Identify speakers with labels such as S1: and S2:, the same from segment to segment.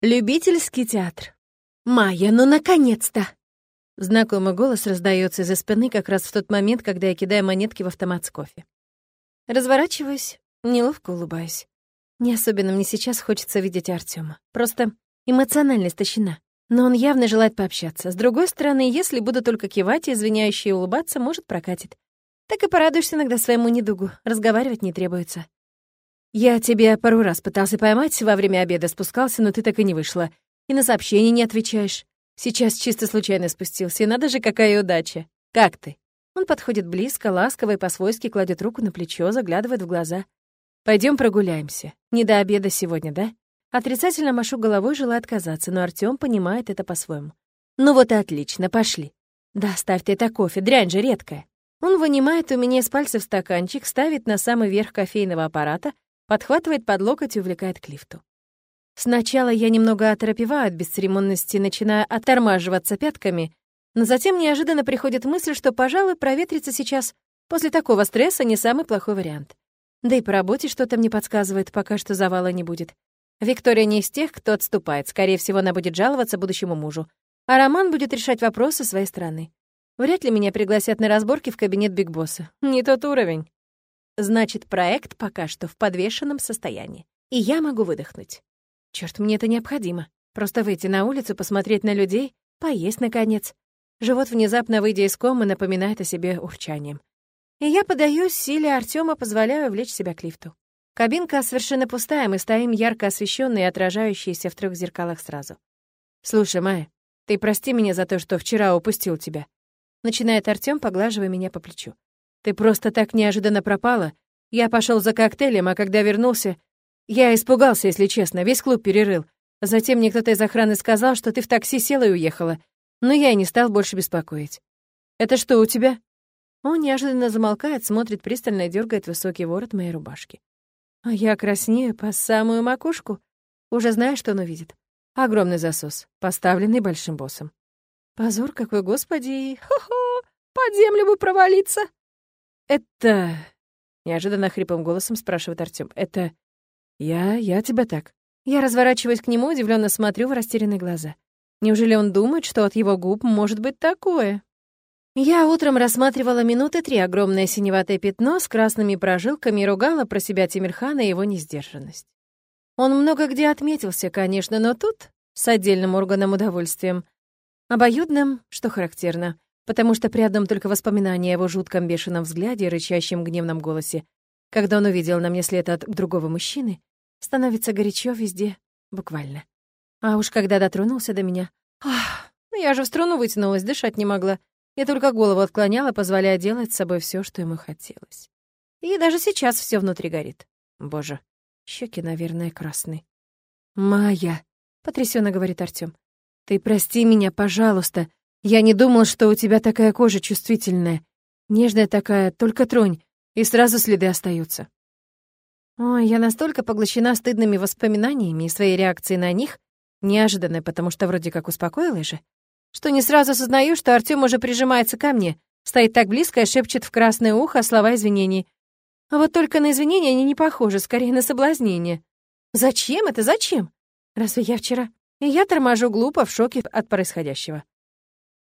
S1: Любительский театр. «Майя, ну наконец-то!» Знакомый голос раздается из-за спины как раз в тот момент, когда я кидаю монетки в автомат с кофе. Разворачиваюсь, неловко улыбаюсь. Не особенно мне сейчас хочется видеть Артема. Просто эмоционально истощена. Но он явно желает пообщаться. С другой стороны, если буду только кивать и извиняющие улыбаться, может, прокатит. Так и порадуешься иногда своему недугу. Разговаривать не требуется. Я тебя пару раз пытался поймать, во время обеда спускался, но ты так и не вышла. И на сообщения не отвечаешь. Сейчас чисто случайно спустился, и надо же, какая удача. Как ты? Он подходит близко, ласково и по-свойски кладет руку на плечо, заглядывает в глаза. Пойдем прогуляемся. Не до обеда сегодня, да? Отрицательно машу головой, желая отказаться, но Артём понимает это по-своему. Ну вот и отлично, пошли. Да, ставь ты это кофе, дрянь же редкая. Он вынимает у меня из пальцев стаканчик, ставит на самый верх кофейного аппарата, подхватывает под локоть и увлекает к лифту. Сначала я немного оторопеваю от бесцеремонности, начиная оттормаживаться пятками, но затем неожиданно приходит мысль, что, пожалуй, проветриться сейчас после такого стресса не самый плохой вариант. Да и по работе что-то мне подсказывает, пока что завала не будет. Виктория не из тех, кто отступает. Скорее всего, она будет жаловаться будущему мужу. А Роман будет решать вопросы своей стороны. Вряд ли меня пригласят на разборки в кабинет Биг Босса. Не тот уровень. Значит, проект пока что в подвешенном состоянии. И я могу выдохнуть. Черт, мне это необходимо. Просто выйти на улицу, посмотреть на людей, поесть, наконец. Живот, внезапно выйдя из комы, напоминает о себе урчанием. И я подаюсь силе Артема, позволяю влечь себя к лифту. Кабинка совершенно пустая, мы стоим ярко освещенные и отражающиеся в трех зеркалах сразу. «Слушай, Майя, ты прости меня за то, что вчера упустил тебя», начинает Артём, поглаживая меня по плечу. Ты просто так неожиданно пропала. Я пошел за коктейлем, а когда вернулся, я испугался, если честно, весь клуб перерыл. Затем мне кто-то из охраны сказал, что ты в такси села и уехала. Но я и не стал больше беспокоить. Это что у тебя? Он неожиданно замолкает, смотрит пристально и дергает высокий ворот моей рубашки. А я краснею по самую макушку. Уже знаю, что он увидит. Огромный засос, поставленный большим боссом. Позор какой, господи! Хо-хо! Под землю бы провалиться! «Это...» — неожиданно хриплым голосом спрашивает Артём. «Это... я... я тебя так». Я разворачиваюсь к нему, удивленно смотрю в растерянные глаза. Неужели он думает, что от его губ может быть такое? Я утром рассматривала минуты три огромное синеватое пятно с красными прожилками и ругала про себя Тимирхана и его несдержанность. Он много где отметился, конечно, но тут, с отдельным органом удовольствием, обоюдным, что характерно, потому что при одном только воспоминании о его жутком бешеном взгляде и рычащем гневном голосе, когда он увидел на мне след от другого мужчины, становится горячо везде, буквально. А уж когда дотронулся до меня... Ах, ну я же в струну вытянулась, дышать не могла. Я только голову отклоняла, позволяя делать с собой все, что ему хотелось. И даже сейчас все внутри горит. Боже, щеки, наверное, красные. «Майя», — потрясенно говорит Артём, — «ты прости меня, пожалуйста. Я не думал, что у тебя такая кожа чувствительная. Нежная такая, только тронь, и сразу следы остаются. Ой, я настолько поглощена стыдными воспоминаниями и своей реакцией на них, неожиданной, потому что вроде как успокоилась же, что не сразу осознаю, что Артём уже прижимается ко мне, стоит так близко и шепчет в красное ухо слова извинений. А вот только на извинения они не похожи, скорее на соблазнение. Зачем это, зачем? Разве я вчера? И я торможу глупо в шоке от происходящего.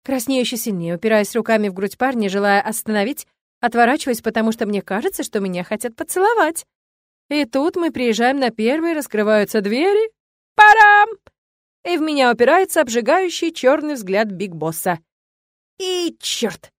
S1: Краснею еще сильнее, упираясь руками в грудь парня, желая остановить, отворачиваясь, потому что мне кажется, что меня хотят поцеловать. И тут мы приезжаем на первый, раскрываются двери. Парам! И в меня упирается обжигающий черный взгляд Биг Босса. И черт!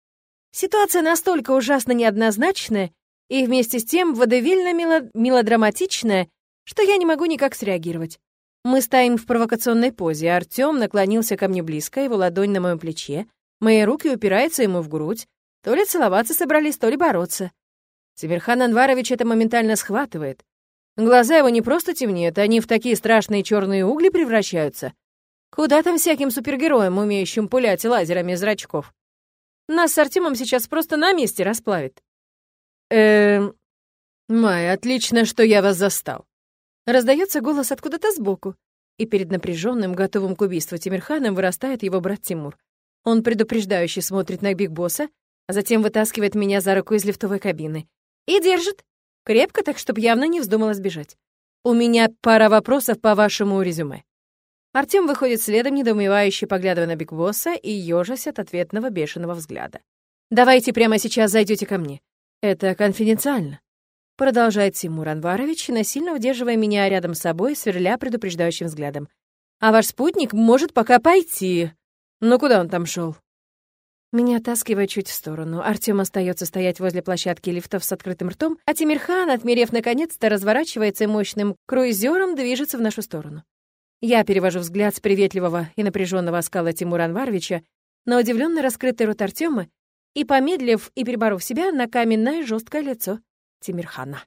S1: Ситуация настолько ужасно неоднозначная и вместе с тем водевильно-мелодраматичная, что я не могу никак среагировать. Мы стоим в провокационной позе, Артём наклонился ко мне близко, его ладонь на моем плече, мои руки упираются ему в грудь, то ли целоваться собрались, то ли бороться. Тимирхан Анварович это моментально схватывает. Глаза его не просто темнеют, они в такие страшные черные угли превращаются. Куда там всяким супергероям, умеющим пулять лазерами зрачков? Нас с Артемом сейчас просто на месте расплавит. Эм... Май, отлично, что я вас застал. Раздается голос откуда-то сбоку, и перед напряженным, готовым к убийству Тимирханом вырастает его брат Тимур. Он предупреждающе смотрит на Биг Босса, а затем вытаскивает меня за руку из лифтовой кабины. И держит. Крепко так, чтобы явно не вздумала сбежать. У меня пара вопросов по вашему резюме. Артём выходит следом, недоумевающе поглядывая на Биг Босса и ёжась от ответного бешеного взгляда. «Давайте прямо сейчас зайдете ко мне. Это конфиденциально», — продолжает Тимур Анварович, насильно удерживая меня рядом с собой, сверля предупреждающим взглядом. «А ваш спутник может пока пойти. Ну куда он там шел? Меня оттаскивает чуть в сторону. Артём остается стоять возле площадки лифтов с открытым ртом, а Тимирхан, отмерев наконец-то, разворачивается и мощным круизером движется в нашу сторону. Я перевожу взгляд с приветливого и напряженного оскала Тимура Анваровича на удивленно раскрытый рот Артема и, помедлив и переборов себя, на каменное жесткое лицо Тимирхана.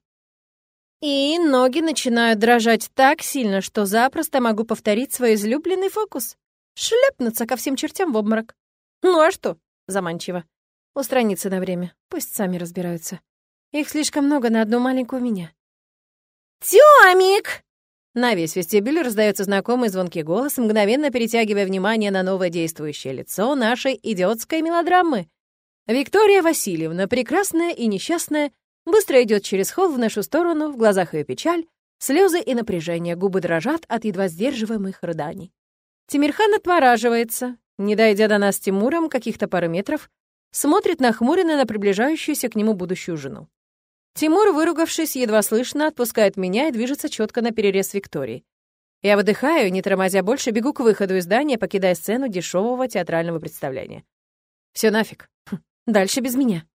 S1: И ноги начинают дрожать так сильно, что запросто могу повторить свой излюбленный фокус — шлепнуться ко всем чертям в обморок. Ну а что? заманчиво. Устраниться на время, пусть сами разбираются. Их слишком много на одну маленькую меня. «Тёмик!» На весь вестибюль раздается знакомый звонкий голос, мгновенно перетягивая внимание на новое действующее лицо нашей идиотской мелодрамы. Виктория Васильевна, прекрасная и несчастная, быстро идет через холл в нашу сторону, в глазах ее печаль, слезы и напряжение, губы дрожат от едва сдерживаемых рыданий. Тимирхан отвораживается, не дойдя до нас с Тимуром каких-то пары метров, смотрит нахмуренно на приближающуюся к нему будущую жену. Тимур, выругавшись, едва слышно, отпускает меня и движется четко на перерез Виктории. Я выдыхаю, не тормозя больше, бегу к выходу из здания, покидая сцену дешевого театрального представления. Все нафиг. Хм, дальше без меня.